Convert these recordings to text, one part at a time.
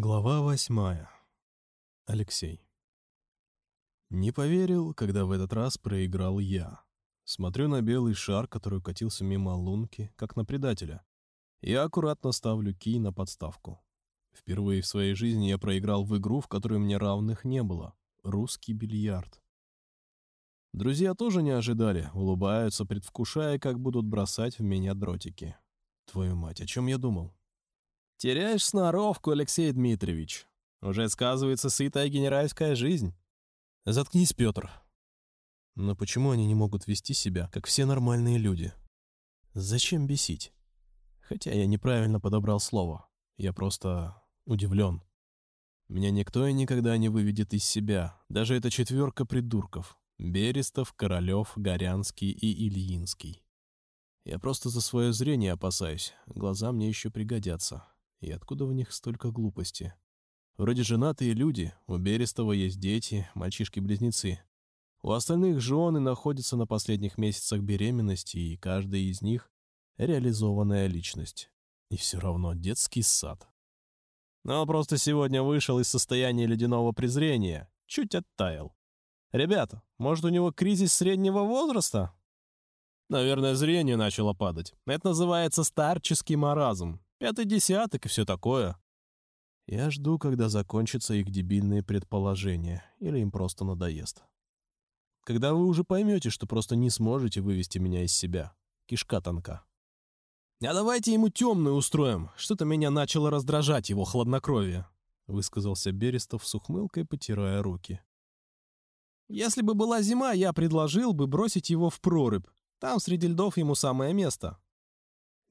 Глава восьмая. Алексей. Не поверил, когда в этот раз проиграл я. Смотрю на белый шар, который катился мимо лунки, как на предателя. Я аккуратно ставлю кий на подставку. Впервые в своей жизни я проиграл в игру, в которой мне равных не было. Русский бильярд. Друзья тоже не ожидали, улыбаются, предвкушая, как будут бросать в меня дротики. Твою мать, о чем я думал? Теряешь сноровку, Алексей Дмитриевич. Уже сказывается сытая генеральская жизнь. Заткнись, Петр. Но почему они не могут вести себя, как все нормальные люди? Зачем бесить? Хотя я неправильно подобрал слово. Я просто удивлен. Меня никто и никогда не выведет из себя, даже эта четверка придурков. Берестов, Королев, Горянский и Ильинский. Я просто за свое зрение опасаюсь, глаза мне еще пригодятся. И откуда в них столько глупости? Вроде женатые люди, у Берестова есть дети, мальчишки-близнецы. У остальных жены находятся на последних месяцах беременности, и каждый из них — реализованная личность. И все равно детский сад. Но просто сегодня вышел из состояния ледяного презрения, чуть оттаял. Ребята, может, у него кризис среднего возраста? Наверное, зрение начало падать. Это называется старческий маразм. Пятый десяток и все такое. Я жду, когда закончатся их дебильные предположения, или им просто надоест. Когда вы уже поймете, что просто не сможете вывести меня из себя. Кишка тонка. «А давайте ему темную устроим. Что-то меня начало раздражать его хладнокровие», — высказался Берестов с ухмылкой, потирая руки. «Если бы была зима, я предложил бы бросить его в прорубь. Там среди льдов ему самое место».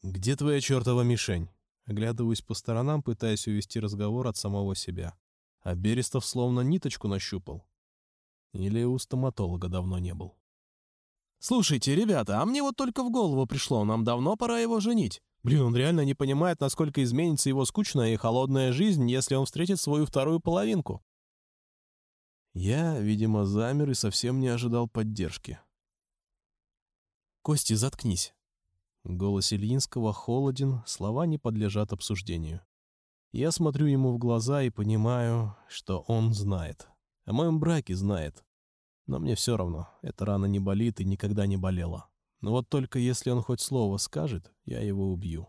«Где твоя чертова мишень?» Оглядываюсь по сторонам, пытаясь увести разговор от самого себя. А Берестов словно ниточку нащупал. Или у стоматолога давно не был. «Слушайте, ребята, а мне вот только в голову пришло, нам давно пора его женить. Блин, он реально не понимает, насколько изменится его скучная и холодная жизнь, если он встретит свою вторую половинку». Я, видимо, замер и совсем не ожидал поддержки. «Кости, заткнись. Голос Ильинского холоден, слова не подлежат обсуждению. Я смотрю ему в глаза и понимаю, что он знает. О моем браке знает. Но мне все равно, эта рана не болит и никогда не болела. Но вот только если он хоть слово скажет, я его убью.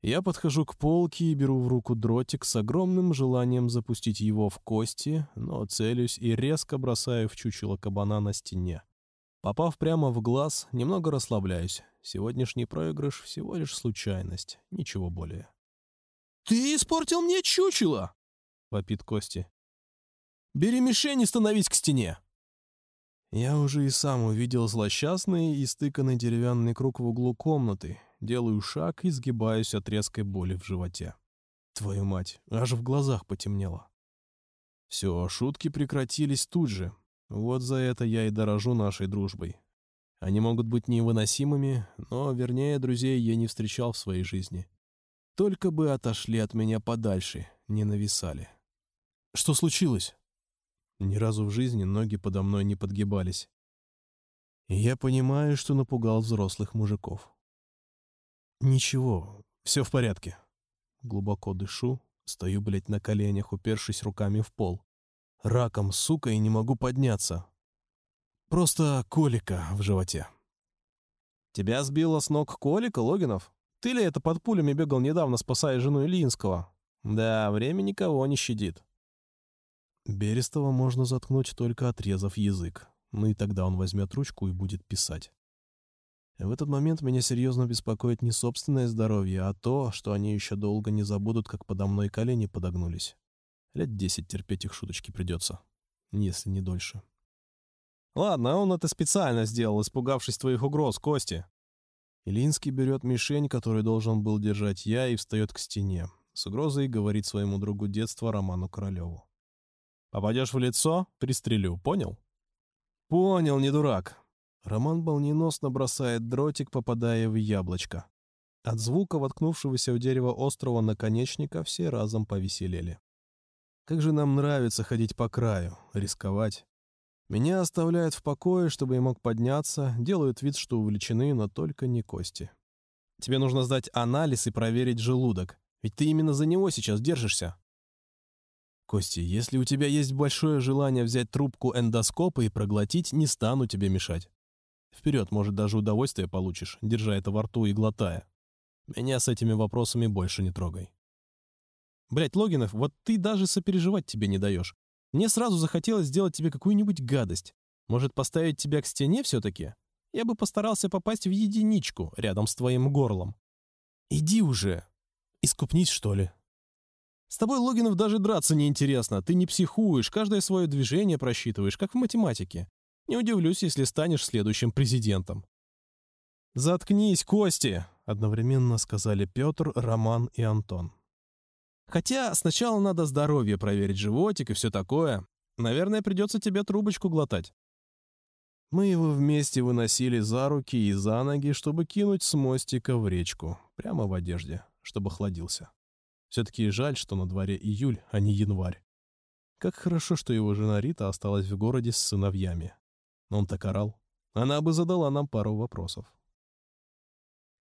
Я подхожу к полке и беру в руку дротик с огромным желанием запустить его в кости, но целюсь и резко бросаю в чучело кабана на стене. Попав прямо в глаз, немного расслабляюсь. Сегодняшний проигрыш всего лишь случайность, ничего более. «Ты испортил мне чучело!» — вопит Кости. «Бери мишень и становись к стене!» Я уже и сам увидел злосчастный и стыканный деревянный круг в углу комнаты, делаю шаг и сгибаюсь от резкой боли в животе. Твою мать, аж в глазах потемнело. Все, шутки прекратились тут же, вот за это я и дорожу нашей дружбой. Они могут быть невыносимыми, но, вернее, друзей я не встречал в своей жизни. Только бы отошли от меня подальше, не нависали. Что случилось? Ни разу в жизни ноги подо мной не подгибались. И я понимаю, что напугал взрослых мужиков. Ничего, все в порядке. Глубоко дышу, стою, блядь, на коленях, упершись руками в пол. Раком, сука, и не могу подняться. Просто колика в животе. Тебя сбило с ног колика, Логинов? Ты ли это под пулями бегал недавно, спасая жену Ильинского? Да, время никого не щадит. Берестова можно заткнуть, только отрезав язык. Ну и тогда он возьмет ручку и будет писать. В этот момент меня серьезно беспокоит не собственное здоровье, а то, что они еще долго не забудут, как подо мной колени подогнулись. Лет десять терпеть их шуточки придется, если не дольше. Ладно, он это специально сделал, испугавшись твоих угроз, Кости. Илинский берет мишень, которую должен был держать я, и встает к стене. С угрозой говорит своему другу детства Роману Королеву. «Попадешь в лицо — пристрелю, понял?» «Понял, не дурак». Роман молниеносно бросает дротик, попадая в яблочко. От звука воткнувшегося в дерево острого наконечника все разом повеселели. Как же нам нравится ходить по краю, рисковать. Меня оставляют в покое, чтобы я мог подняться, делают вид, что увлечены, но только не кости. Тебе нужно сдать анализ и проверить желудок. Ведь ты именно за него сейчас держишься. Кости, если у тебя есть большое желание взять трубку эндоскопа и проглотить, не стану тебе мешать. Вперед, может, даже удовольствие получишь, держа это во рту и глотая. Меня с этими вопросами больше не трогай. Блять, Логинов, вот ты даже сопереживать тебе не даешь. Мне сразу захотелось сделать тебе какую-нибудь гадость. Может, поставить тебя к стене все-таки? Я бы постарался попасть в единичку рядом с твоим горлом. Иди уже. Искупнись, что ли? С тобой, Логинов, даже драться неинтересно. Ты не психуешь, каждое свое движение просчитываешь, как в математике. Не удивлюсь, если станешь следующим президентом. «Заткнись, Кости!» — одновременно сказали Петр, Роман и Антон. «Хотя сначала надо здоровье проверить, животик и все такое. Наверное, придется тебе трубочку глотать». Мы его вместе выносили за руки и за ноги, чтобы кинуть с мостика в речку, прямо в одежде, чтобы охладился. Все-таки жаль, что на дворе июль, а не январь. Как хорошо, что его жена Рита осталась в городе с сыновьями. Он так орал. Она бы задала нам пару вопросов.